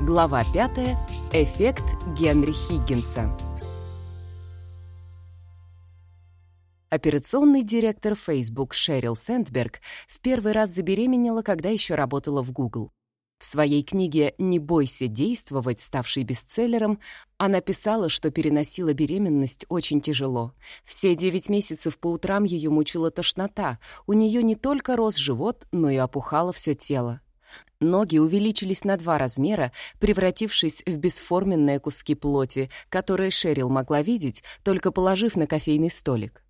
Глава 5. Эффект Генри Хиггинса. Операционный директор Facebook Шерил Сэндберг в первый раз забеременела, когда еще работала в Google. В своей книге «Не бойся действовать», ставшей бестселлером, она писала, что переносила беременность очень тяжело. Все девять месяцев по утрам ее мучила тошнота. У нее не только рос живот, но и опухало все тело. Ноги увеличились на два размера, превратившись в бесформенные куски плоти, которые Шерил могла видеть, только положив на кофейный столик.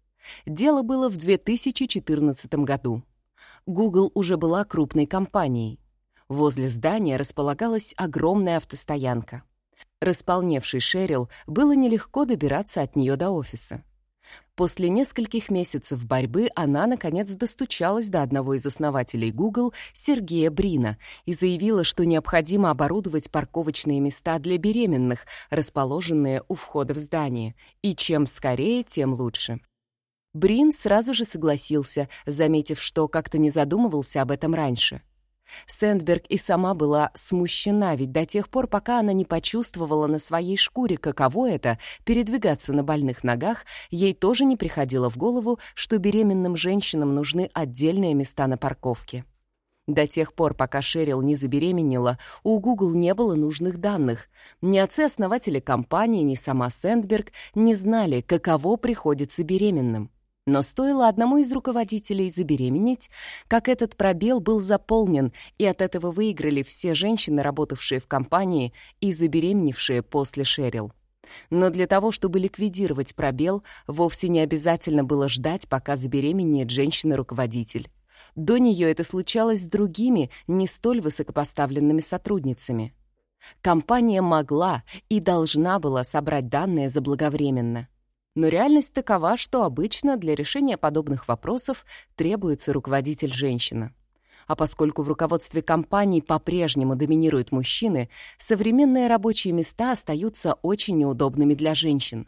Дело было в 2014 году. Google уже была крупной компанией. Возле здания располагалась огромная автостоянка. Располневший Шерил было нелегко добираться от нее до офиса. После нескольких месяцев борьбы она, наконец, достучалась до одного из основателей Google, Сергея Брина, и заявила, что необходимо оборудовать парковочные места для беременных, расположенные у входа в здание, и чем скорее, тем лучше. Брин сразу же согласился, заметив, что как-то не задумывался об этом раньше — Сэндберг и сама была смущена, ведь до тех пор, пока она не почувствовала на своей шкуре, каково это — передвигаться на больных ногах, ей тоже не приходило в голову, что беременным женщинам нужны отдельные места на парковке. До тех пор, пока Шерил не забеременела, у Google не было нужных данных. Ни отцы-основатели компании, ни сама Сэндберг не знали, каково приходится беременным. Но стоило одному из руководителей забеременеть, как этот пробел был заполнен, и от этого выиграли все женщины, работавшие в компании и забеременевшие после Шерил. Но для того, чтобы ликвидировать пробел, вовсе не обязательно было ждать, пока забеременеет женщина-руководитель. До нее это случалось с другими, не столь высокопоставленными сотрудницами. Компания могла и должна была собрать данные заблаговременно. Но реальность такова, что обычно для решения подобных вопросов требуется руководитель-женщина. А поскольку в руководстве компаний по-прежнему доминируют мужчины, современные рабочие места остаются очень неудобными для женщин.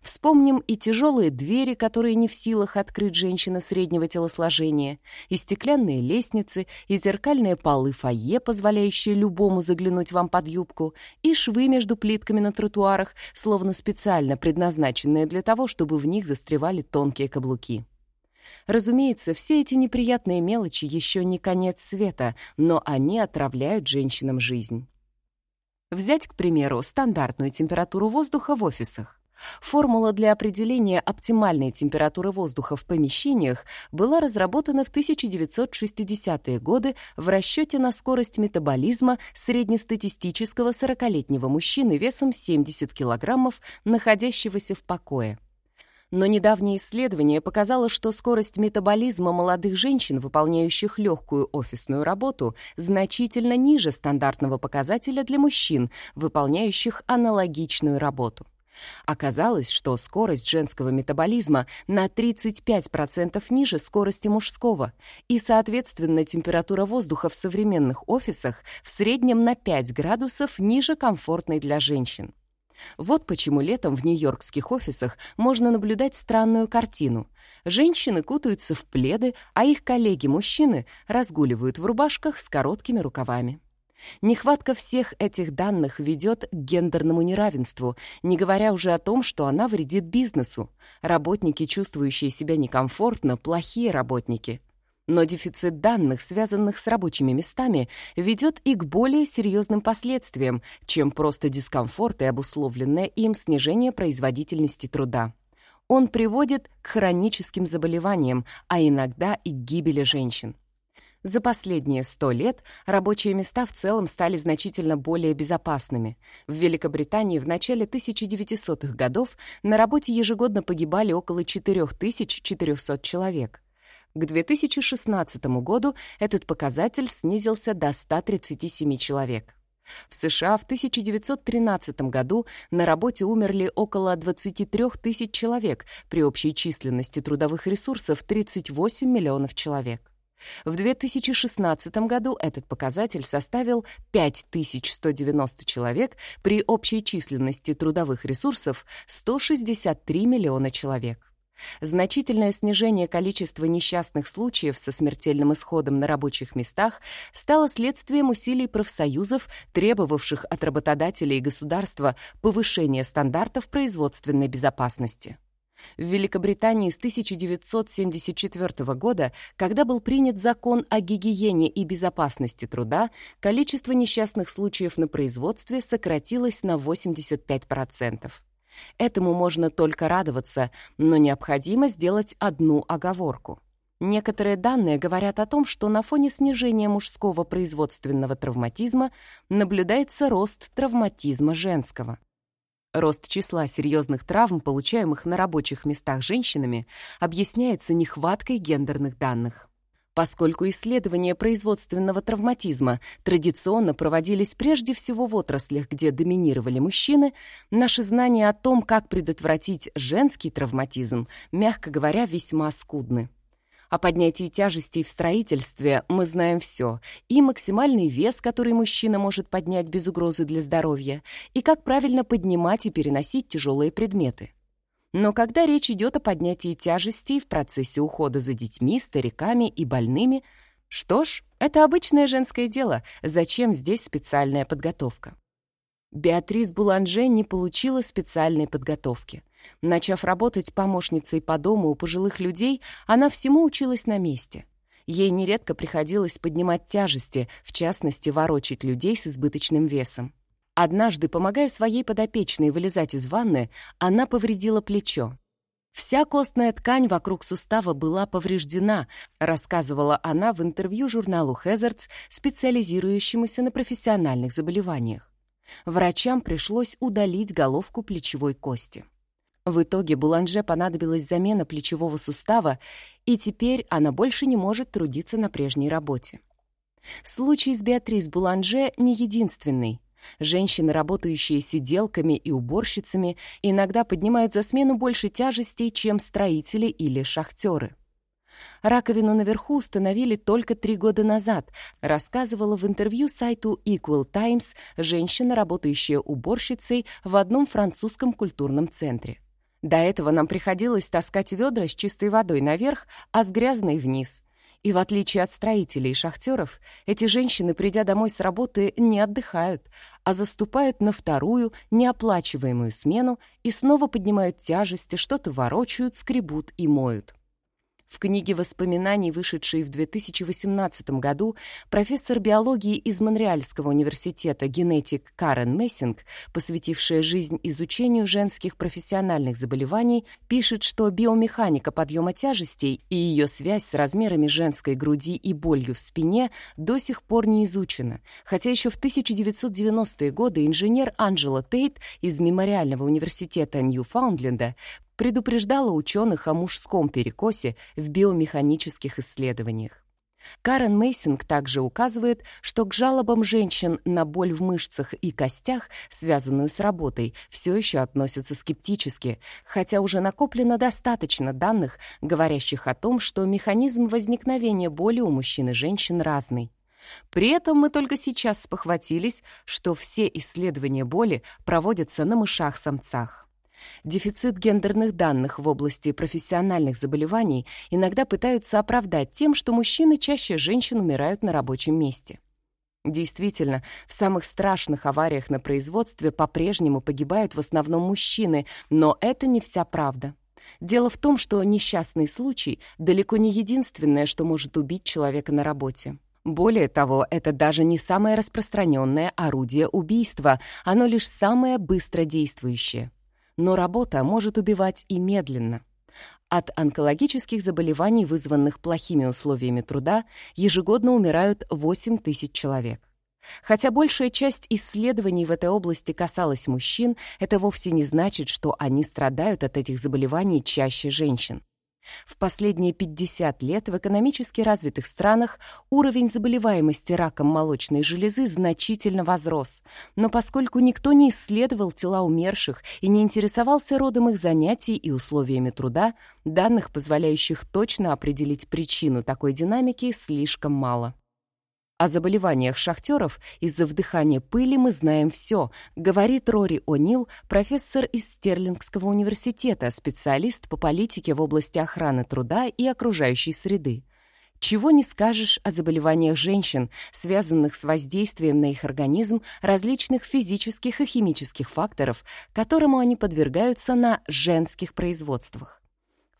Вспомним и тяжелые двери, которые не в силах открыть женщина среднего телосложения, и стеклянные лестницы, и зеркальные полы фойе, позволяющие любому заглянуть вам под юбку, и швы между плитками на тротуарах, словно специально предназначенные для того, чтобы в них застревали тонкие каблуки. Разумеется, все эти неприятные мелочи еще не конец света, но они отравляют женщинам жизнь. Взять, к примеру, стандартную температуру воздуха в офисах. Формула для определения оптимальной температуры воздуха в помещениях была разработана в 1960-е годы в расчете на скорость метаболизма среднестатистического 40-летнего мужчины весом 70 килограммов, находящегося в покое. Но недавнее исследование показало, что скорость метаболизма молодых женщин, выполняющих легкую офисную работу, значительно ниже стандартного показателя для мужчин, выполняющих аналогичную работу. Оказалось, что скорость женского метаболизма на 35% ниже скорости мужского, и, соответственно, температура воздуха в современных офисах в среднем на 5 градусов ниже комфортной для женщин. Вот почему летом в нью-йоркских офисах можно наблюдать странную картину. Женщины кутаются в пледы, а их коллеги-мужчины разгуливают в рубашках с короткими рукавами. Нехватка всех этих данных ведет к гендерному неравенству, не говоря уже о том, что она вредит бизнесу. Работники, чувствующие себя некомфортно, плохие работники. Но дефицит данных, связанных с рабочими местами, ведет и к более серьезным последствиям, чем просто дискомфорт и обусловленное им снижение производительности труда. Он приводит к хроническим заболеваниям, а иногда и к гибели женщин. За последние сто лет рабочие места в целом стали значительно более безопасными. В Великобритании в начале 1900-х годов на работе ежегодно погибали около 4400 человек. К 2016 году этот показатель снизился до 137 человек. В США в 1913 году на работе умерли около 23 тысяч человек при общей численности трудовых ресурсов 38 миллионов человек. В 2016 году этот показатель составил 5190 человек при общей численности трудовых ресурсов 163 миллиона человек. Значительное снижение количества несчастных случаев со смертельным исходом на рабочих местах стало следствием усилий профсоюзов, требовавших от работодателей и государства повышения стандартов производственной безопасности. В Великобритании с 1974 года, когда был принят закон о гигиене и безопасности труда, количество несчастных случаев на производстве сократилось на 85%. Этому можно только радоваться, но необходимо сделать одну оговорку. Некоторые данные говорят о том, что на фоне снижения мужского производственного травматизма наблюдается рост травматизма женского. Рост числа серьезных травм, получаемых на рабочих местах женщинами, объясняется нехваткой гендерных данных. Поскольку исследования производственного травматизма традиционно проводились прежде всего в отраслях, где доминировали мужчины, наши знания о том, как предотвратить женский травматизм, мягко говоря, весьма скудны. О поднятии тяжестей в строительстве мы знаем все, и максимальный вес, который мужчина может поднять без угрозы для здоровья, и как правильно поднимать и переносить тяжелые предметы. Но когда речь идет о поднятии тяжестей в процессе ухода за детьми, стариками и больными, что ж, это обычное женское дело, зачем здесь специальная подготовка? Беатрис Буланже не получила специальной подготовки. Начав работать помощницей по дому у пожилых людей, она всему училась на месте. Ей нередко приходилось поднимать тяжести, в частности, ворочать людей с избыточным весом. Однажды, помогая своей подопечной вылезать из ванны, она повредила плечо. «Вся костная ткань вокруг сустава была повреждена», рассказывала она в интервью журналу Hazards, специализирующемуся на профессиональных заболеваниях. Врачам пришлось удалить головку плечевой кости. В итоге Буланже понадобилась замена плечевого сустава, и теперь она больше не может трудиться на прежней работе. Случай с Беатрис Буланже не единственный. Женщины, работающие сиделками и уборщицами, иногда поднимают за смену больше тяжестей, чем строители или шахтеры. Раковину наверху установили только три года назад, рассказывала в интервью сайту Equal Times женщина, работающая уборщицей в одном французском культурном центре. До этого нам приходилось таскать ведра с чистой водой наверх, а с грязной вниз — и в отличие от строителей и шахтеров, эти женщины, придя домой с работы, не отдыхают, а заступают на вторую, неоплачиваемую смену и снова поднимают тяжести, что-то ворочают, скребут и моют. В книге воспоминаний, вышедшей в 2018 году, профессор биологии из Монреальского университета генетик Карен Мессинг, посвятившая жизнь изучению женских профессиональных заболеваний, пишет, что биомеханика подъема тяжестей и ее связь с размерами женской груди и болью в спине до сих пор не изучена, хотя еще в 1990-е годы инженер Анджела Тейт из Мемориального университета Ньюфаундленда предупреждала ученых о мужском перекосе в биомеханических исследованиях. Карен Мейсинг также указывает, что к жалобам женщин на боль в мышцах и костях, связанную с работой, все еще относятся скептически, хотя уже накоплено достаточно данных, говорящих о том, что механизм возникновения боли у мужчин и женщин разный. При этом мы только сейчас спохватились, что все исследования боли проводятся на мышах-самцах. Дефицит гендерных данных в области профессиональных заболеваний иногда пытаются оправдать тем, что мужчины чаще женщин умирают на рабочем месте. Действительно, в самых страшных авариях на производстве по-прежнему погибают в основном мужчины, но это не вся правда. Дело в том, что несчастный случай далеко не единственное, что может убить человека на работе. Более того, это даже не самое распространенное орудие убийства, оно лишь самое быстродействующее но работа может убивать и медленно. От онкологических заболеваний, вызванных плохими условиями труда, ежегодно умирают 8 тысяч человек. Хотя большая часть исследований в этой области касалась мужчин, это вовсе не значит, что они страдают от этих заболеваний чаще женщин. В последние 50 лет в экономически развитых странах уровень заболеваемости раком молочной железы значительно возрос, но поскольку никто не исследовал тела умерших и не интересовался родом их занятий и условиями труда, данных, позволяющих точно определить причину такой динамики, слишком мало. О заболеваниях шахтеров из-за вдыхания пыли мы знаем все, говорит Рори О'Нил, профессор из Стерлингского университета, специалист по политике в области охраны труда и окружающей среды. Чего не скажешь о заболеваниях женщин, связанных с воздействием на их организм различных физических и химических факторов, которому они подвергаются на женских производствах.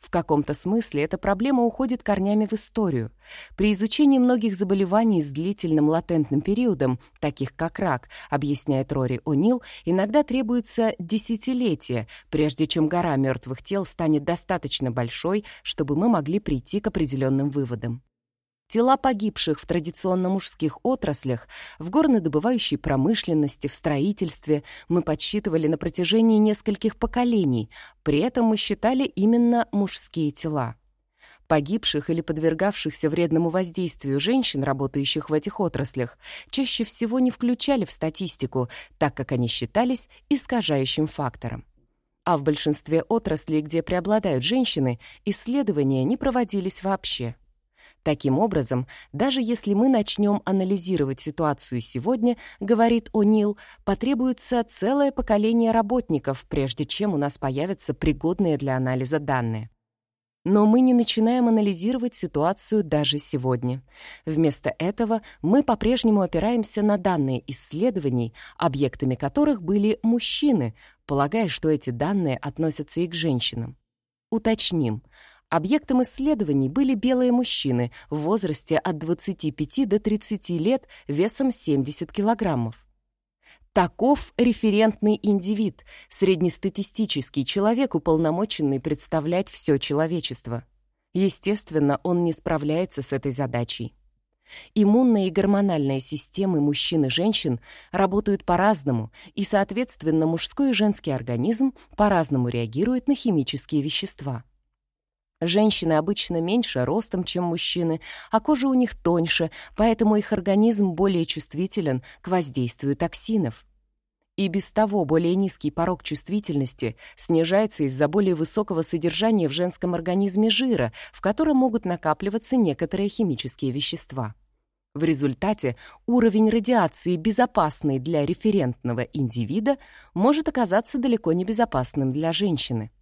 В каком-то смысле эта проблема уходит корнями в историю. При изучении многих заболеваний с длительным латентным периодом, таких как рак, объясняет Рори О'Нил, иногда требуется десятилетия, прежде чем гора мертвых тел станет достаточно большой, чтобы мы могли прийти к определенным выводам. Тела погибших в традиционно мужских отраслях, в горнодобывающей промышленности, в строительстве мы подсчитывали на протяжении нескольких поколений, при этом мы считали именно мужские тела. Погибших или подвергавшихся вредному воздействию женщин, работающих в этих отраслях, чаще всего не включали в статистику, так как они считались искажающим фактором. А в большинстве отраслей, где преобладают женщины, исследования не проводились вообще. Таким образом, даже если мы начнем анализировать ситуацию сегодня, говорит О'Нил, потребуется целое поколение работников, прежде чем у нас появятся пригодные для анализа данные. Но мы не начинаем анализировать ситуацию даже сегодня. Вместо этого мы по-прежнему опираемся на данные исследований, объектами которых были мужчины, полагая, что эти данные относятся и к женщинам. Уточним, Объектом исследований были белые мужчины в возрасте от 25 до 30 лет весом 70 килограммов. Таков референтный индивид, среднестатистический человек, уполномоченный представлять все человечество. Естественно, он не справляется с этой задачей. Иммунная и гормональная системы мужчин и женщин работают по-разному, и, соответственно, мужской и женский организм по-разному реагирует на химические вещества. Женщины обычно меньше ростом, чем мужчины, а кожа у них тоньше, поэтому их организм более чувствителен к воздействию токсинов. И без того более низкий порог чувствительности снижается из-за более высокого содержания в женском организме жира, в котором могут накапливаться некоторые химические вещества. В результате уровень радиации, безопасный для референтного индивида, может оказаться далеко не безопасным для женщины.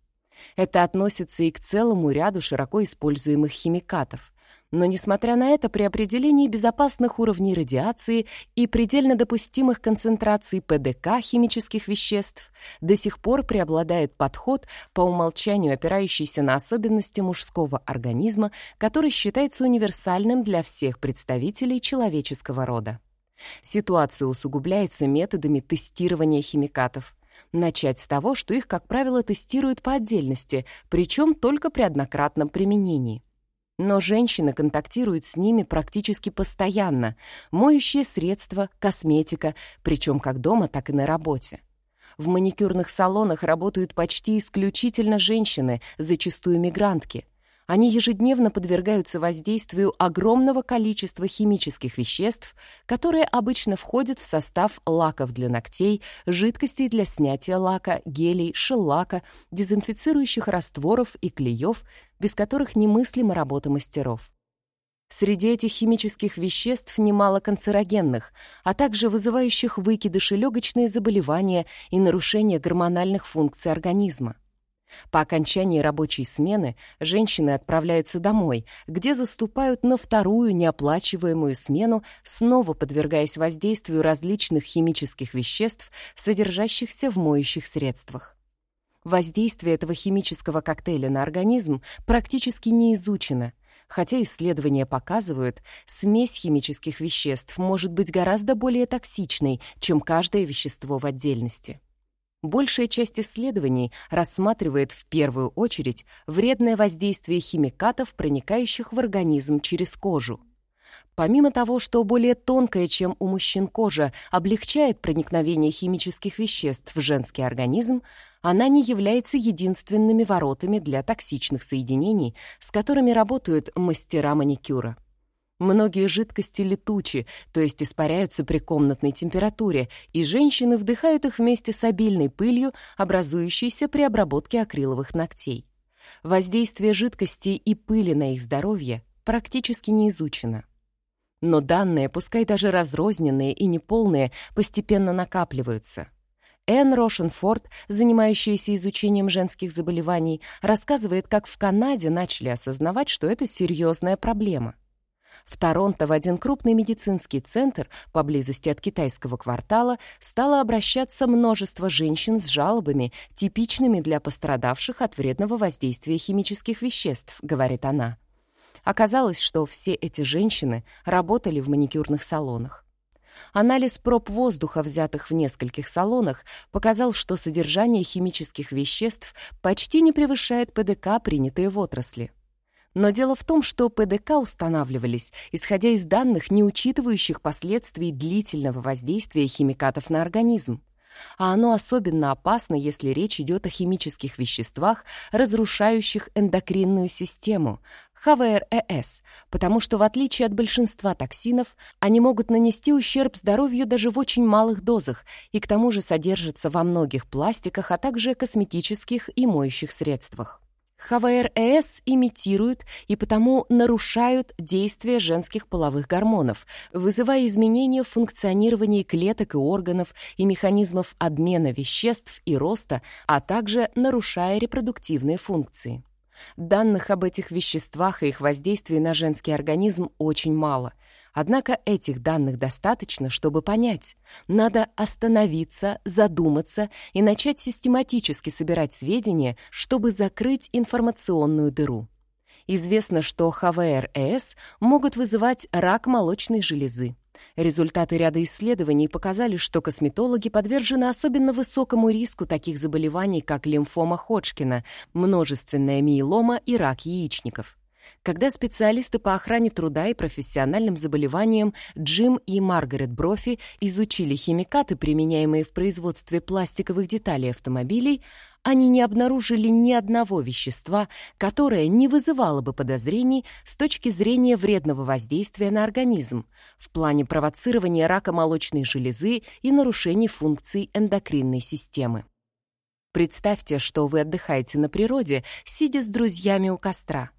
Это относится и к целому ряду широко используемых химикатов. Но, несмотря на это, при определении безопасных уровней радиации и предельно допустимых концентраций ПДК химических веществ до сих пор преобладает подход, по умолчанию опирающийся на особенности мужского организма, который считается универсальным для всех представителей человеческого рода. Ситуация усугубляется методами тестирования химикатов. Начать с того, что их, как правило, тестируют по отдельности, причем только при однократном применении. Но женщины контактируют с ними практически постоянно. Моющие средства, косметика, причем как дома, так и на работе. В маникюрных салонах работают почти исключительно женщины, зачастую мигрантки. Они ежедневно подвергаются воздействию огромного количества химических веществ, которые обычно входят в состав лаков для ногтей, жидкостей для снятия лака, гелей, шеллака, дезинфицирующих растворов и клеев, без которых немыслима работа мастеров. Среди этих химических веществ немало канцерогенных, а также вызывающих выкидыши легочные заболевания и нарушения гормональных функций организма. По окончании рабочей смены женщины отправляются домой, где заступают на вторую неоплачиваемую смену, снова подвергаясь воздействию различных химических веществ, содержащихся в моющих средствах. Воздействие этого химического коктейля на организм практически не изучено, хотя исследования показывают, смесь химических веществ может быть гораздо более токсичной, чем каждое вещество в отдельности. Большая часть исследований рассматривает в первую очередь вредное воздействие химикатов, проникающих в организм через кожу. Помимо того, что более тонкая, чем у мужчин кожа, облегчает проникновение химических веществ в женский организм, она не является единственными воротами для токсичных соединений, с которыми работают мастера маникюра. Многие жидкости летучи, то есть испаряются при комнатной температуре, и женщины вдыхают их вместе с обильной пылью, образующейся при обработке акриловых ногтей. Воздействие жидкости и пыли на их здоровье практически не изучено. Но данные, пускай даже разрозненные и неполные, постепенно накапливаются. Энн Рошенфорд, занимающаяся изучением женских заболеваний, рассказывает, как в Канаде начали осознавать, что это серьезная проблема. В Торонто в один крупный медицинский центр поблизости от китайского квартала стало обращаться множество женщин с жалобами, типичными для пострадавших от вредного воздействия химических веществ, говорит она. Оказалось, что все эти женщины работали в маникюрных салонах. Анализ проб воздуха, взятых в нескольких салонах, показал, что содержание химических веществ почти не превышает ПДК, принятые в отрасли. Но дело в том, что ПДК устанавливались, исходя из данных, не учитывающих последствий длительного воздействия химикатов на организм. А оно особенно опасно, если речь идет о химических веществах, разрушающих эндокринную систему, ХВРЭС, потому что в отличие от большинства токсинов, они могут нанести ущерб здоровью даже в очень малых дозах и к тому же содержатся во многих пластиках, а также косметических и моющих средствах. ХВРЭС имитируют и потому нарушают действие женских половых гормонов, вызывая изменения в функционировании клеток и органов и механизмов обмена веществ и роста, а также нарушая репродуктивные функции. Данных об этих веществах и их воздействии на женский организм очень мало. Однако этих данных достаточно, чтобы понять. Надо остановиться, задуматься и начать систематически собирать сведения, чтобы закрыть информационную дыру. Известно, что ХВР-ЭС могут вызывать рак молочной железы. Результаты ряда исследований показали, что косметологи подвержены особенно высокому риску таких заболеваний, как лимфома Ходжкина, множественная миелома и рак яичников. Когда специалисты по охране труда и профессиональным заболеваниям Джим и Маргарет Брофи изучили химикаты, применяемые в производстве пластиковых деталей автомобилей, они не обнаружили ни одного вещества, которое не вызывало бы подозрений с точки зрения вредного воздействия на организм в плане провоцирования рака молочной железы и нарушений функций эндокринной системы. Представьте, что вы отдыхаете на природе, сидя с друзьями у костра.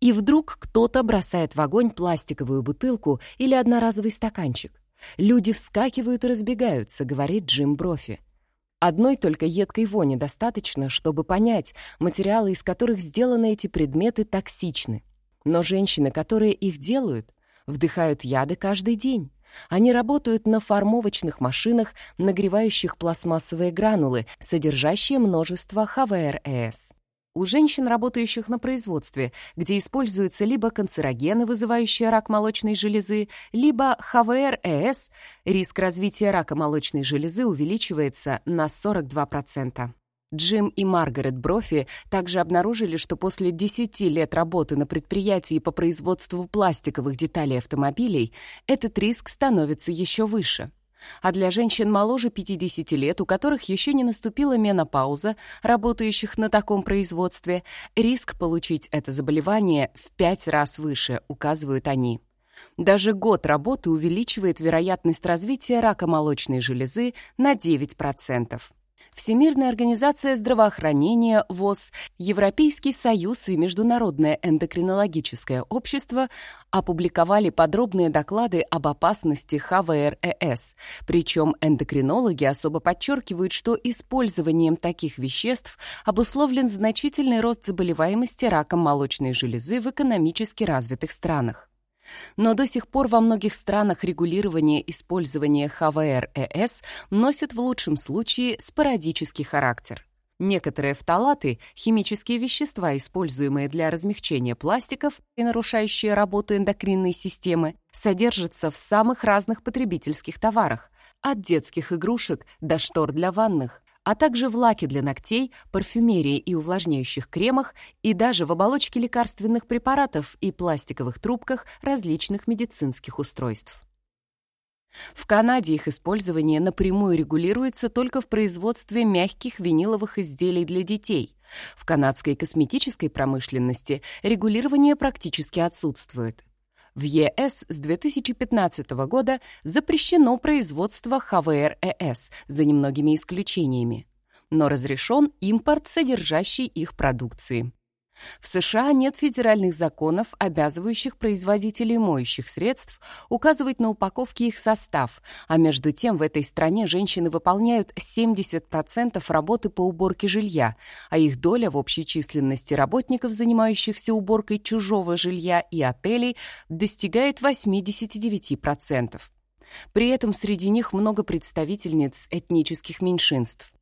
И вдруг кто-то бросает в огонь пластиковую бутылку или одноразовый стаканчик. Люди вскакивают и разбегаются, говорит Джим Брофи. Одной только едкой вони достаточно, чтобы понять, материалы, из которых сделаны эти предметы, токсичны. Но женщины, которые их делают, вдыхают яды каждый день. Они работают на формовочных машинах, нагревающих пластмассовые гранулы, содержащие множество ХВРЭС у женщин, работающих на производстве, где используются либо канцерогены, вызывающие рак молочной железы, либо ХВР-ЭС, риск развития рака молочной железы увеличивается на 42%. Джим и Маргарет Брофи также обнаружили, что после 10 лет работы на предприятии по производству пластиковых деталей автомобилей этот риск становится еще выше а для женщин моложе 50 лет, у которых еще не наступила менопауза, работающих на таком производстве, риск получить это заболевание в 5 раз выше, указывают они. Даже год работы увеличивает вероятность развития рака молочной железы на 9%. Всемирная организация здравоохранения, ВОЗ, Европейский союз и Международное эндокринологическое общество опубликовали подробные доклады об опасности ХВРЭС. Причем эндокринологи особо подчеркивают, что использованием таких веществ обусловлен значительный рост заболеваемости раком молочной железы в экономически развитых странах. Но до сих пор во многих странах регулирование использования ХВР-ЭС носит в лучшем случае спорадический характер. Некоторые фталаты, химические вещества, используемые для размягчения пластиков и нарушающие работу эндокринной системы, содержатся в самых разных потребительских товарах, от детских игрушек до штор для ванных а также в лаке для ногтей, парфюмерии и увлажняющих кремах и даже в оболочке лекарственных препаратов и пластиковых трубках различных медицинских устройств. В Канаде их использование напрямую регулируется только в производстве мягких виниловых изделий для детей. В канадской косметической промышленности регулирование практически отсутствует. В ЕС с 2015 года запрещено производство ХВР-ЭС, за немногими исключениями, но разрешен импорт содержащей их продукции. В США нет федеральных законов, обязывающих производителей моющих средств указывать на упаковке их состав, а между тем в этой стране женщины выполняют 70% работы по уборке жилья, а их доля в общей численности работников, занимающихся уборкой чужого жилья и отелей, достигает 89%. При этом среди них много представительниц этнических меньшинств.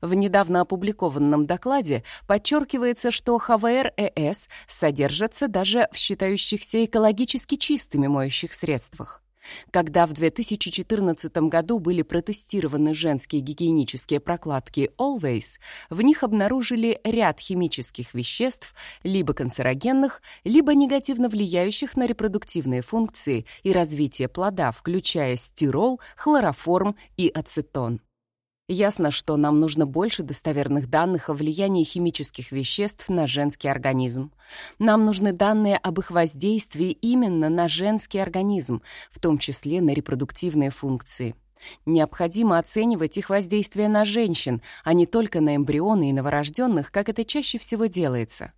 В недавно опубликованном докладе подчеркивается, что ХВР-ЭС содержатся даже в считающихся экологически чистыми моющих средствах. Когда в 2014 году были протестированы женские гигиенические прокладки Always, в них обнаружили ряд химических веществ, либо канцерогенных, либо негативно влияющих на репродуктивные функции и развитие плода, включая стирол, хлороформ и ацетон. Ясно, что нам нужно больше достоверных данных о влиянии химических веществ на женский организм. Нам нужны данные об их воздействии именно на женский организм, в том числе на репродуктивные функции. Необходимо оценивать их воздействие на женщин, а не только на эмбрионы и новорожденных, как это чаще всего делается.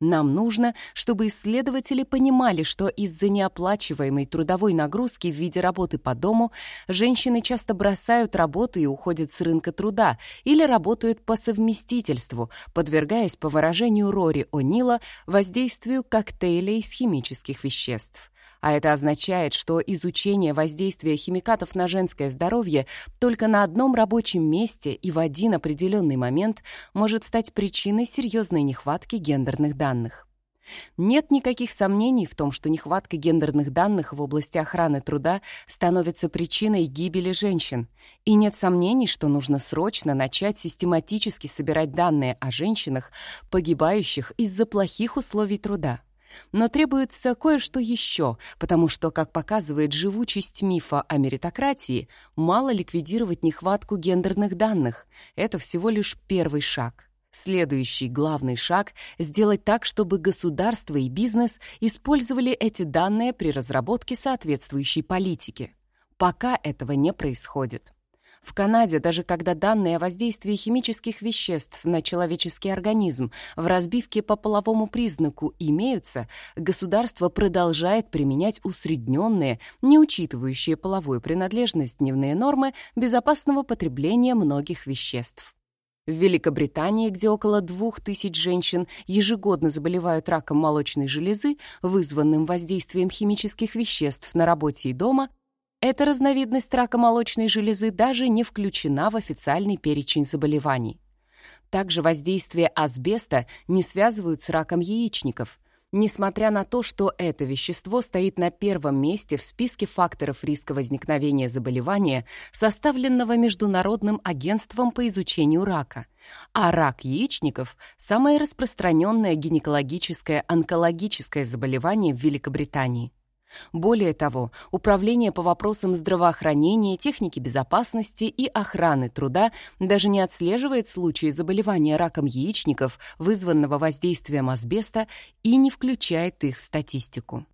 Нам нужно, чтобы исследователи понимали, что из-за неоплачиваемой трудовой нагрузки в виде работы по дому женщины часто бросают работу и уходят с рынка труда или работают по совместительству, подвергаясь, по выражению Рори О'Нила, воздействию коктейлей из химических веществ. А это означает, что изучение воздействия химикатов на женское здоровье только на одном рабочем месте и в один определенный момент может стать причиной серьезной нехватки гендерных данных. Нет никаких сомнений в том, что нехватка гендерных данных в области охраны труда становится причиной гибели женщин. И нет сомнений, что нужно срочно начать систематически собирать данные о женщинах, погибающих из-за плохих условий труда. Но требуется кое-что еще, потому что, как показывает живучесть мифа о меритократии, мало ликвидировать нехватку гендерных данных. Это всего лишь первый шаг. Следующий главный шаг — сделать так, чтобы государство и бизнес использовали эти данные при разработке соответствующей политики. Пока этого не происходит. В Канаде, даже когда данные о воздействии химических веществ на человеческий организм в разбивке по половому признаку имеются, государство продолжает применять усредненные, не учитывающие половую принадлежность дневные нормы безопасного потребления многих веществ. В Великобритании, где около двух тысяч женщин ежегодно заболевают раком молочной железы, вызванным воздействием химических веществ на работе и дома, эта разновидность рака молочной железы даже не включена в официальный перечень заболеваний. Также воздействие асбеста не связывают с раком яичников, несмотря на то, что это вещество стоит на первом месте в списке факторов риска возникновения заболевания, составленного Международным агентством по изучению рака. А рак яичников – самое распространенное гинекологическое онкологическое заболевание в Великобритании. Более того, Управление по вопросам здравоохранения, техники безопасности и охраны труда даже не отслеживает случаи заболевания раком яичников, вызванного воздействием асбеста, и не включает их в статистику.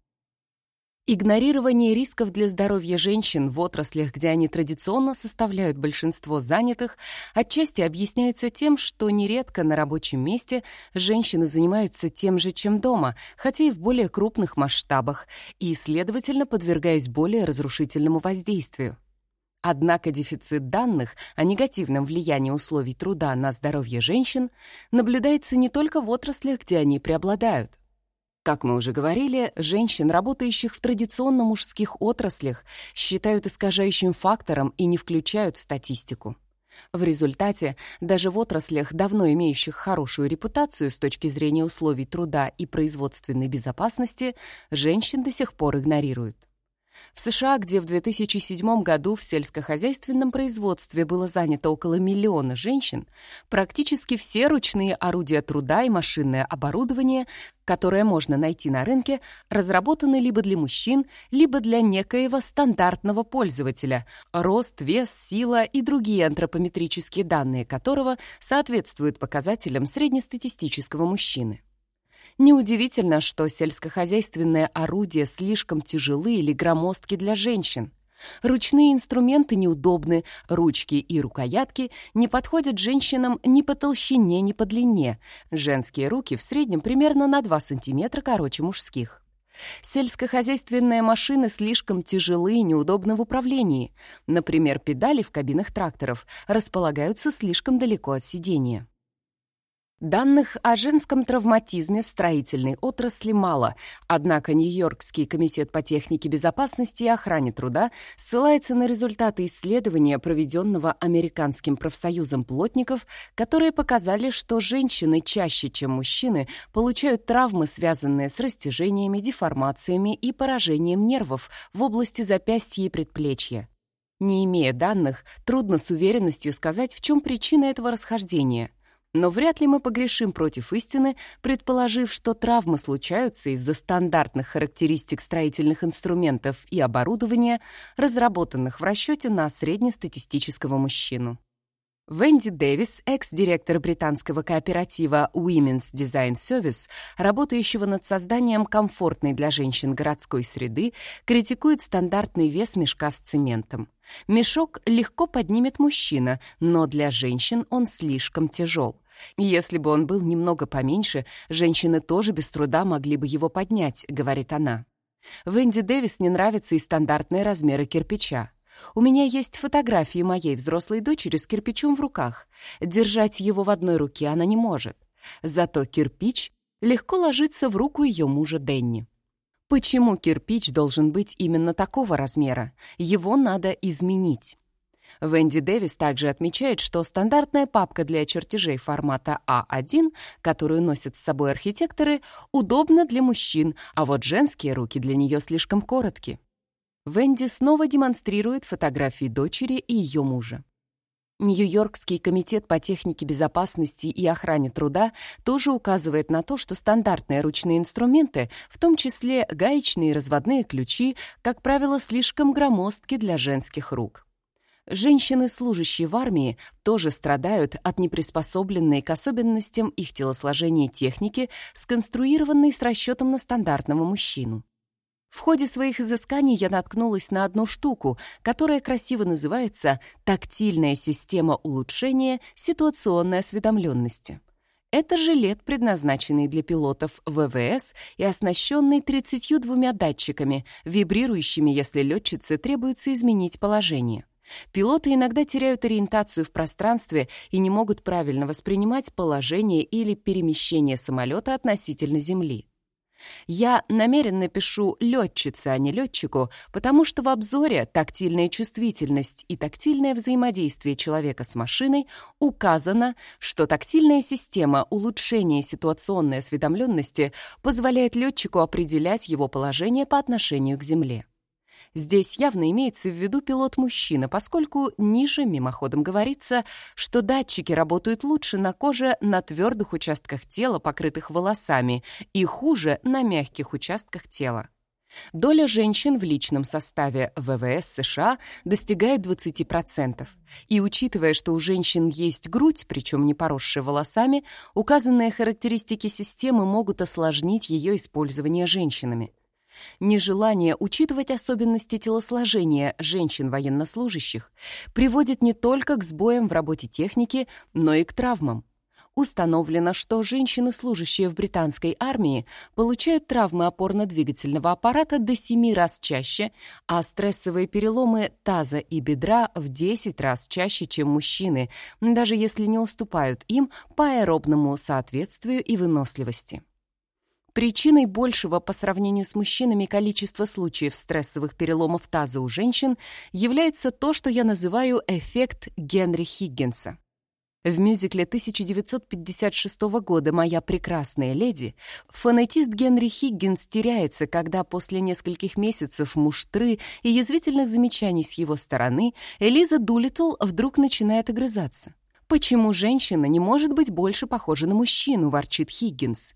Игнорирование рисков для здоровья женщин в отраслях, где они традиционно составляют большинство занятых, отчасти объясняется тем, что нередко на рабочем месте женщины занимаются тем же, чем дома, хотя и в более крупных масштабах, и, следовательно, подвергаясь более разрушительному воздействию. Однако дефицит данных о негативном влиянии условий труда на здоровье женщин наблюдается не только в отраслях, где они преобладают. Как мы уже говорили, женщин, работающих в традиционно мужских отраслях, считают искажающим фактором и не включают в статистику. В результате, даже в отраслях, давно имеющих хорошую репутацию с точки зрения условий труда и производственной безопасности, женщин до сих пор игнорируют. В США, где в 2007 году в сельскохозяйственном производстве было занято около миллиона женщин, практически все ручные орудия труда и машинное оборудование, которое можно найти на рынке, разработаны либо для мужчин, либо для некоего стандартного пользователя, рост, вес, сила и другие антропометрические данные которого соответствуют показателям среднестатистического мужчины. Неудивительно, что сельскохозяйственные орудия слишком тяжелы или громоздки для женщин. Ручные инструменты неудобны, ручки и рукоятки не подходят женщинам ни по толщине, ни по длине. Женские руки в среднем примерно на 2 см короче мужских. Сельскохозяйственные машины слишком тяжелы и неудобны в управлении. Например, педали в кабинах тракторов располагаются слишком далеко от сидения. Данных о женском травматизме в строительной отрасли мало, однако Нью-Йоркский комитет по технике безопасности и охране труда ссылается на результаты исследования, проведенного Американским профсоюзом плотников, которые показали, что женщины чаще, чем мужчины, получают травмы, связанные с растяжениями, деформациями и поражением нервов в области запястья и предплечья. Не имея данных, трудно с уверенностью сказать, в чем причина этого расхождения – но вряд ли мы погрешим против истины, предположив, что травмы случаются из-за стандартных характеристик строительных инструментов и оборудования, разработанных в расчете на среднестатистического мужчину. Венди Дэвис, экс-директор британского кооператива Women's Design Service, работающего над созданием комфортной для женщин городской среды, критикует стандартный вес мешка с цементом. Мешок легко поднимет мужчина, но для женщин он слишком тяжел. Если бы он был немного поменьше, женщины тоже без труда могли бы его поднять, говорит она. Венди Дэвис не нравятся и стандартные размеры кирпича. У меня есть фотографии моей взрослой дочери с кирпичом в руках. Держать его в одной руке она не может. Зато кирпич легко ложится в руку ее мужа Денни. Почему кирпич должен быть именно такого размера? Его надо изменить. Венди Дэвис также отмечает, что стандартная папка для чертежей формата А1, которую носят с собой архитекторы, удобна для мужчин, а вот женские руки для нее слишком коротки. Венди снова демонстрирует фотографии дочери и ее мужа. Нью-Йоркский комитет по технике безопасности и охране труда тоже указывает на то, что стандартные ручные инструменты, в том числе гаечные и разводные ключи, как правило, слишком громоздки для женских рук. Женщины, служащие в армии, тоже страдают от неприспособленной к особенностям их телосложения техники, сконструированной с расчетом на стандартного мужчину. В ходе своих изысканий я наткнулась на одну штуку, которая красиво называется «тактильная система улучшения ситуационной осведомленности». Это жилет, предназначенный для пилотов ВВС и оснащенный 32 датчиками, вибрирующими, если летчице требуется изменить положение. Пилоты иногда теряют ориентацию в пространстве и не могут правильно воспринимать положение или перемещение самолета относительно Земли. Я намеренно пишу «летчице», а не «летчику», потому что в обзоре тактильная чувствительность и тактильное взаимодействие человека с машиной указано, что тактильная система улучшения ситуационной осведомленности позволяет летчику определять его положение по отношению к Земле. Здесь явно имеется в виду пилот-мужчина, поскольку ниже мимоходом говорится, что датчики работают лучше на коже на твердых участках тела, покрытых волосами, и хуже на мягких участках тела. Доля женщин в личном составе ВВС США достигает 20%. И учитывая, что у женщин есть грудь, причем не поросшая волосами, указанные характеристики системы могут осложнить ее использование женщинами. Нежелание учитывать особенности телосложения женщин-военнослужащих приводит не только к сбоям в работе техники, но и к травмам. Установлено, что женщины, служащие в британской армии, получают травмы опорно-двигательного аппарата до 7 раз чаще, а стрессовые переломы таза и бедра в 10 раз чаще, чем мужчины, даже если не уступают им по аэробному соответствию и выносливости. Причиной большего по сравнению с мужчинами количества случаев стрессовых переломов таза у женщин является то, что я называю эффект Генри Хиггинса. В мюзикле 1956 года «Моя прекрасная леди» фонетист Генри Хиггинс теряется, когда после нескольких месяцев муштры и язвительных замечаний с его стороны Элиза Дулитл вдруг начинает огрызаться. «Почему женщина не может быть больше похожа на мужчину?» – ворчит Хиггинс.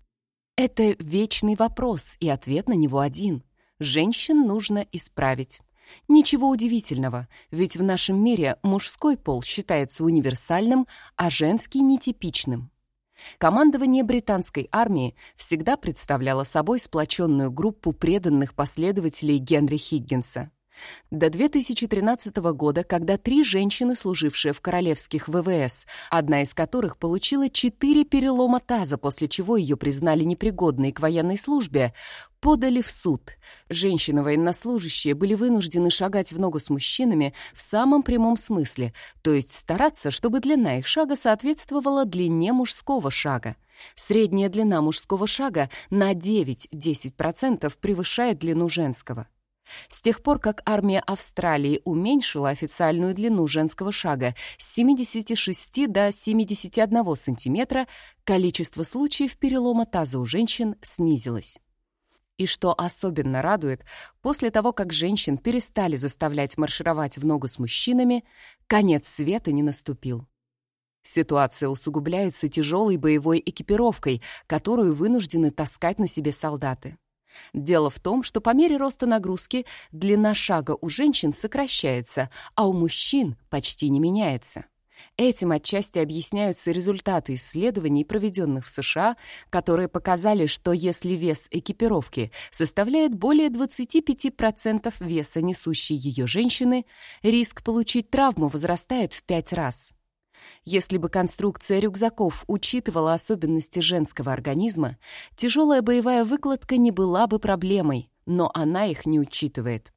Это вечный вопрос, и ответ на него один. Женщин нужно исправить. Ничего удивительного, ведь в нашем мире мужской пол считается универсальным, а женский — нетипичным. Командование британской армии всегда представляло собой сплоченную группу преданных последователей Генри Хиггинса. До 2013 года, когда три женщины, служившие в королевских ВВС, одна из которых получила четыре перелома таза, после чего ее признали непригодной к военной службе, подали в суд. Женщины-военнослужащие были вынуждены шагать в ногу с мужчинами в самом прямом смысле, то есть стараться, чтобы длина их шага соответствовала длине мужского шага. Средняя длина мужского шага на 9-10% превышает длину женского. С тех пор, как армия Австралии уменьшила официальную длину женского шага с 76 до 71 сантиметра, количество случаев перелома таза у женщин снизилось. И что особенно радует, после того, как женщин перестали заставлять маршировать в ногу с мужчинами, конец света не наступил. Ситуация усугубляется тяжелой боевой экипировкой, которую вынуждены таскать на себе солдаты. Дело в том, что по мере роста нагрузки длина шага у женщин сокращается, а у мужчин почти не меняется. Этим отчасти объясняются результаты исследований, проведенных в США, которые показали, что если вес экипировки составляет более 25% веса несущей ее женщины, риск получить травму возрастает в 5 раз. Если бы конструкция рюкзаков учитывала особенности женского организма, тяжелая боевая выкладка не была бы проблемой, но она их не учитывает.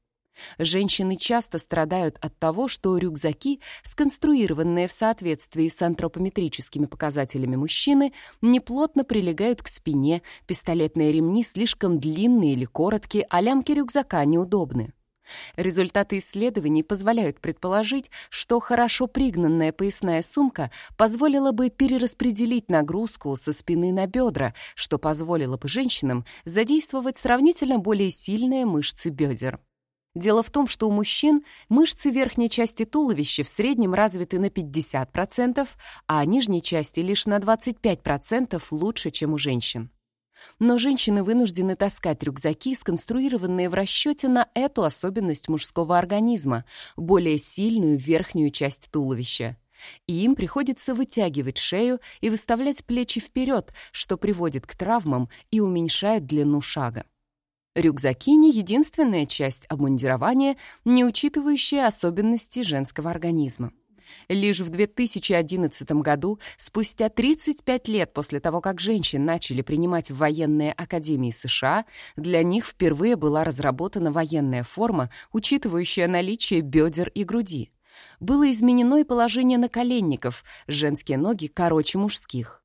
Женщины часто страдают от того, что рюкзаки, сконструированные в соответствии с антропометрическими показателями мужчины, неплотно прилегают к спине, пистолетные ремни слишком длинные или короткие, а лямки рюкзака неудобны. Результаты исследований позволяют предположить, что хорошо пригнанная поясная сумка позволила бы перераспределить нагрузку со спины на бедра, что позволило бы женщинам задействовать сравнительно более сильные мышцы бедер. Дело в том, что у мужчин мышцы верхней части туловища в среднем развиты на 50%, а нижней части лишь на 25% лучше, чем у женщин. Но женщины вынуждены таскать рюкзаки, сконструированные в расчете на эту особенность мужского организма, более сильную верхнюю часть туловища. И им приходится вытягивать шею и выставлять плечи вперед, что приводит к травмам и уменьшает длину шага. Рюкзаки — не единственная часть обмундирования, не учитывающая особенности женского организма. Лишь в 2011 году, спустя 35 лет после того, как женщин начали принимать в военные академии США, для них впервые была разработана военная форма, учитывающая наличие бедер и груди. Было изменено и положение наколенников, женские ноги короче мужских.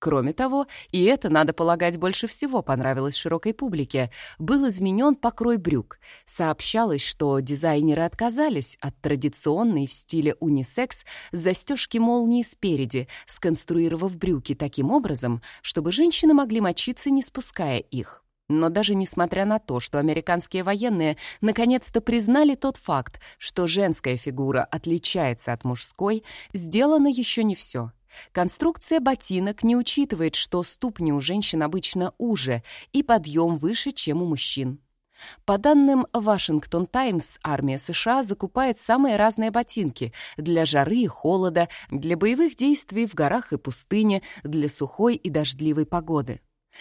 Кроме того, и это, надо полагать, больше всего понравилось широкой публике, был изменен покрой брюк. Сообщалось, что дизайнеры отказались от традиционной в стиле унисекс застежки молнии спереди, сконструировав брюки таким образом, чтобы женщины могли мочиться, не спуская их. Но даже несмотря на то, что американские военные наконец-то признали тот факт, что женская фигура отличается от мужской, сделано еще не все. Конструкция ботинок не учитывает, что ступни у женщин обычно уже и подъем выше, чем у мужчин. По данным Washington Times, армия США закупает самые разные ботинки для жары и холода, для боевых действий в горах и пустыне, для сухой и дождливой погоды.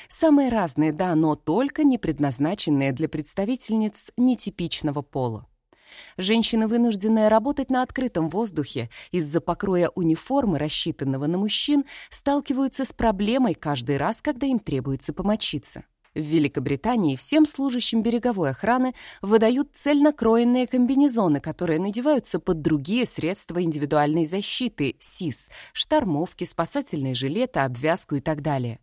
Самые разные, да, но только не предназначенные для представительниц нетипичного пола. Женщины, вынужденные работать на открытом воздухе из-за покроя униформы, рассчитанного на мужчин, сталкиваются с проблемой каждый раз, когда им требуется помочиться. В Великобритании всем служащим береговой охраны выдают цельнокроенные комбинезоны, которые надеваются под другие средства индивидуальной защиты – СИС, штормовки, спасательные жилеты, обвязку и так далее.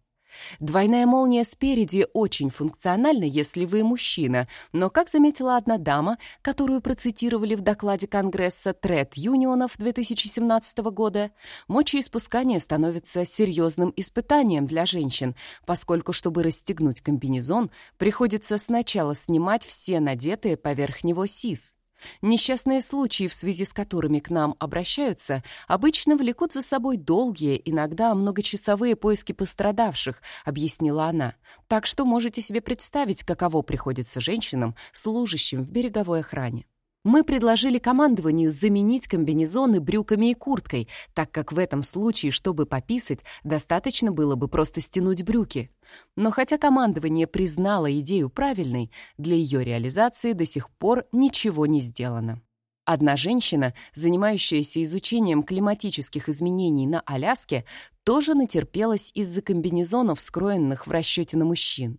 Двойная молния спереди очень функциональна, если вы мужчина, но, как заметила одна дама, которую процитировали в докладе Конгресса Тред Юнионов 2017 года, мочеиспускание становится серьезным испытанием для женщин, поскольку, чтобы расстегнуть комбинезон, приходится сначала снимать все надетые поверх него сис. Несчастные случаи, в связи с которыми к нам обращаются, обычно влекут за собой долгие, иногда многочасовые поиски пострадавших, объяснила она. Так что можете себе представить, каково приходится женщинам, служащим в береговой охране. Мы предложили командованию заменить комбинезоны брюками и курткой, так как в этом случае, чтобы пописать, достаточно было бы просто стянуть брюки. Но хотя командование признало идею правильной, для ее реализации до сих пор ничего не сделано. Одна женщина, занимающаяся изучением климатических изменений на Аляске, тоже натерпелась из-за комбинезонов, скроенных в расчете на мужчин.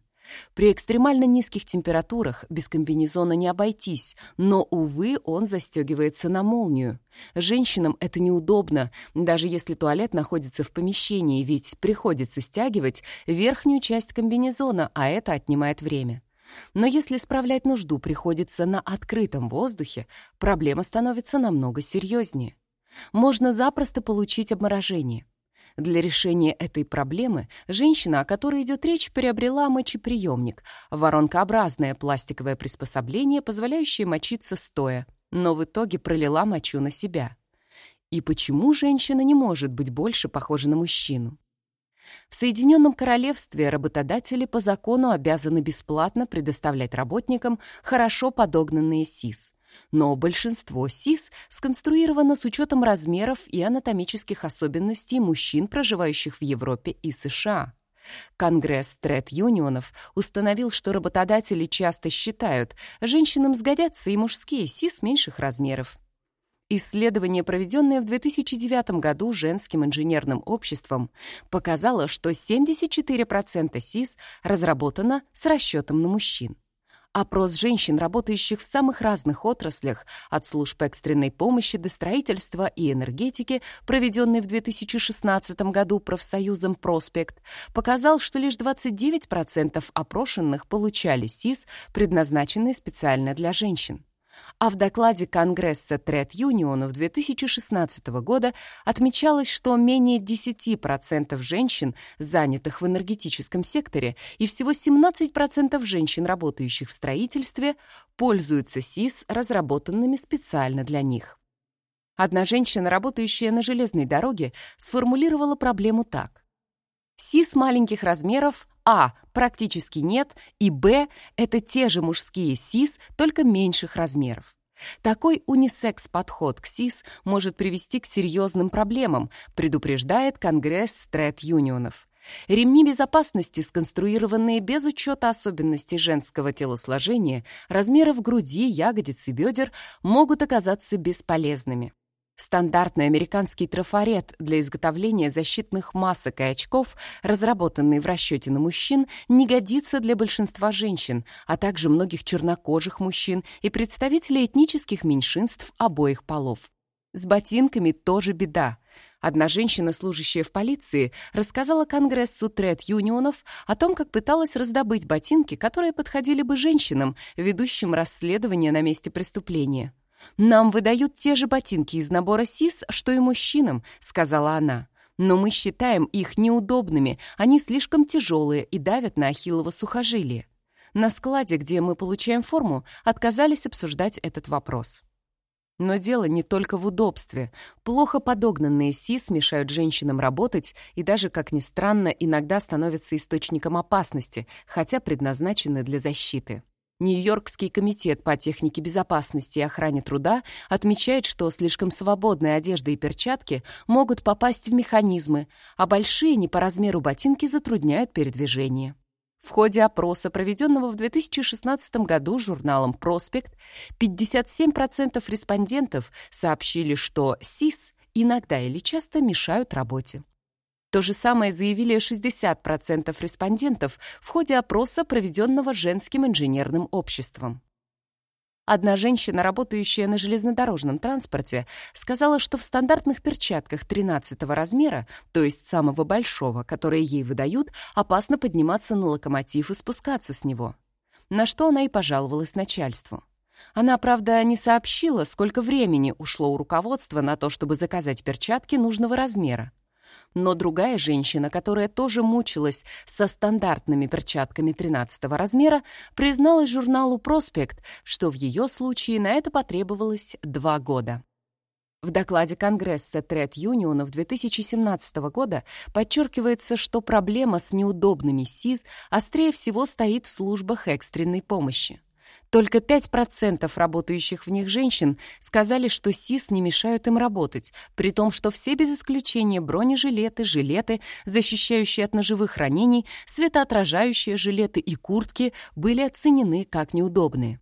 При экстремально низких температурах без комбинезона не обойтись, но, увы, он застегивается на молнию. Женщинам это неудобно, даже если туалет находится в помещении, ведь приходится стягивать верхнюю часть комбинезона, а это отнимает время. Но если справлять нужду приходится на открытом воздухе, проблема становится намного серьезнее. Можно запросто получить обморожение. Для решения этой проблемы женщина, о которой идет речь, приобрела мочеприемник — воронкообразное пластиковое приспособление, позволяющее мочиться стоя, но в итоге пролила мочу на себя. И почему женщина не может быть больше похожа на мужчину? В Соединенном Королевстве работодатели по закону обязаны бесплатно предоставлять работникам хорошо подогнанные СИС. Но большинство СИС сконструировано с учетом размеров и анатомических особенностей мужчин, проживающих в Европе и США. Конгресс тред-юнионов установил, что работодатели часто считают, женщинам сгодятся и мужские СИС меньших размеров. Исследование, проведенное в 2009 году женским инженерным обществом, показало, что 74% СИС разработано с расчетом на мужчин. Опрос женщин, работающих в самых разных отраслях, от служб экстренной помощи до строительства и энергетики, проведенный в 2016 году профсоюзом «Проспект», показал, что лишь 29% опрошенных получали СИС, предназначенные специально для женщин. А в докладе Конгресса Тред Юнионов 2016 года отмечалось, что менее 10% женщин, занятых в энергетическом секторе, и всего 17% женщин, работающих в строительстве, пользуются СИС, разработанными специально для них. Одна женщина, работающая на железной дороге, сформулировала проблему так. СИС маленьких размеров А практически нет, и Б — это те же мужские СИС, только меньших размеров. Такой унисекс-подход к СИС может привести к серьезным проблемам, предупреждает Конгресс Стрет-юнионов. Ремни безопасности, сконструированные без учета особенностей женского телосложения, размеров груди, ягодиц и бедер, могут оказаться бесполезными. Стандартный американский трафарет для изготовления защитных масок и очков, разработанный в расчете на мужчин, не годится для большинства женщин, а также многих чернокожих мужчин и представителей этнических меньшинств обоих полов. С ботинками тоже беда. Одна женщина, служащая в полиции, рассказала Конгрессу тред-юнионов о том, как пыталась раздобыть ботинки, которые подходили бы женщинам, ведущим расследование на месте преступления. «Нам выдают те же ботинки из набора СИС, что и мужчинам», — сказала она. «Но мы считаем их неудобными, они слишком тяжелые и давят на ахиллово сухожилие». На складе, где мы получаем форму, отказались обсуждать этот вопрос. Но дело не только в удобстве. Плохо подогнанные СИС мешают женщинам работать и даже, как ни странно, иногда становятся источником опасности, хотя предназначены для защиты. Нью-Йоркский комитет по технике безопасности и охране труда отмечает, что слишком свободные одежда и перчатки могут попасть в механизмы, а большие не по размеру ботинки затрудняют передвижение. В ходе опроса, проведенного в 2016 году журналом «Проспект», 57% респондентов сообщили, что СИС иногда или часто мешают работе. То же самое заявили 60% респондентов в ходе опроса, проведенного женским инженерным обществом. Одна женщина, работающая на железнодорожном транспорте, сказала, что в стандартных перчатках 13 размера, то есть самого большого, которые ей выдают, опасно подниматься на локомотив и спускаться с него. На что она и пожаловалась начальству. Она, правда, не сообщила, сколько времени ушло у руководства на то, чтобы заказать перчатки нужного размера. Но другая женщина, которая тоже мучилась со стандартными перчатками 13 размера, призналась журналу «Проспект», что в ее случае на это потребовалось два года. В докладе Конгресса Тред Юнионов 2017 года подчеркивается, что проблема с неудобными СИЗ острее всего стоит в службах экстренной помощи. Только 5% работающих в них женщин сказали, что СИС не мешают им работать, при том, что все без исключения бронежилеты, жилеты, защищающие от ножевых ранений, светоотражающие жилеты и куртки были оценены как неудобные.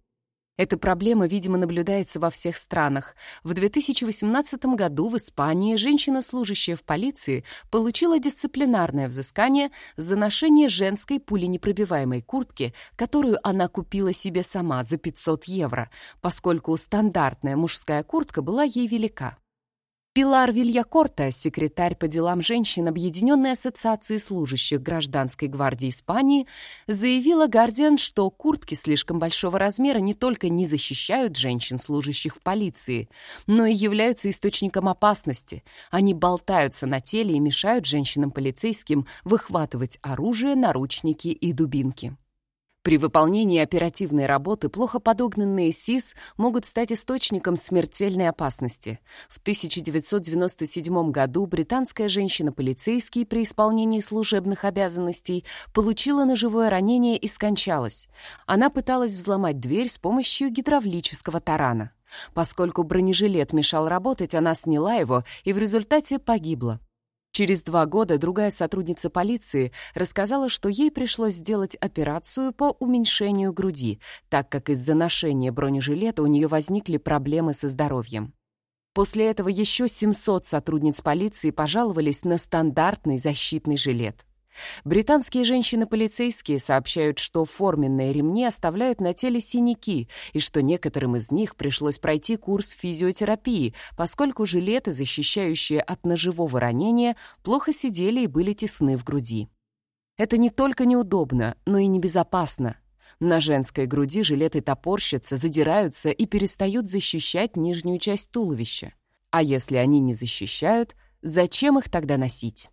Эта проблема, видимо, наблюдается во всех странах. В 2018 году в Испании женщина, служащая в полиции, получила дисциплинарное взыскание за ношение женской пуленепробиваемой куртки, которую она купила себе сама за 500 евро, поскольку стандартная мужская куртка была ей велика. Пилар Вильякорта, секретарь по делам женщин Объединенной ассоциации служащих гражданской гвардии Испании, заявила «Гардиан», что куртки слишком большого размера не только не защищают женщин, служащих в полиции, но и являются источником опасности. Они болтаются на теле и мешают женщинам-полицейским выхватывать оружие, наручники и дубинки. При выполнении оперативной работы плохо подогнанные СИС могут стать источником смертельной опасности. В 1997 году британская женщина-полицейский при исполнении служебных обязанностей получила ножевое ранение и скончалась. Она пыталась взломать дверь с помощью гидравлического тарана. Поскольку бронежилет мешал работать, она сняла его и в результате погибла. Через два года другая сотрудница полиции рассказала, что ей пришлось сделать операцию по уменьшению груди, так как из-за ношения бронежилета у нее возникли проблемы со здоровьем. После этого еще 700 сотрудниц полиции пожаловались на стандартный защитный жилет. Британские женщины-полицейские сообщают, что форменные ремни оставляют на теле синяки и что некоторым из них пришлось пройти курс физиотерапии, поскольку жилеты, защищающие от ножевого ранения, плохо сидели и были тесны в груди. Это не только неудобно, но и небезопасно. На женской груди жилеты топорщатся, задираются и перестают защищать нижнюю часть туловища. А если они не защищают, зачем их тогда носить?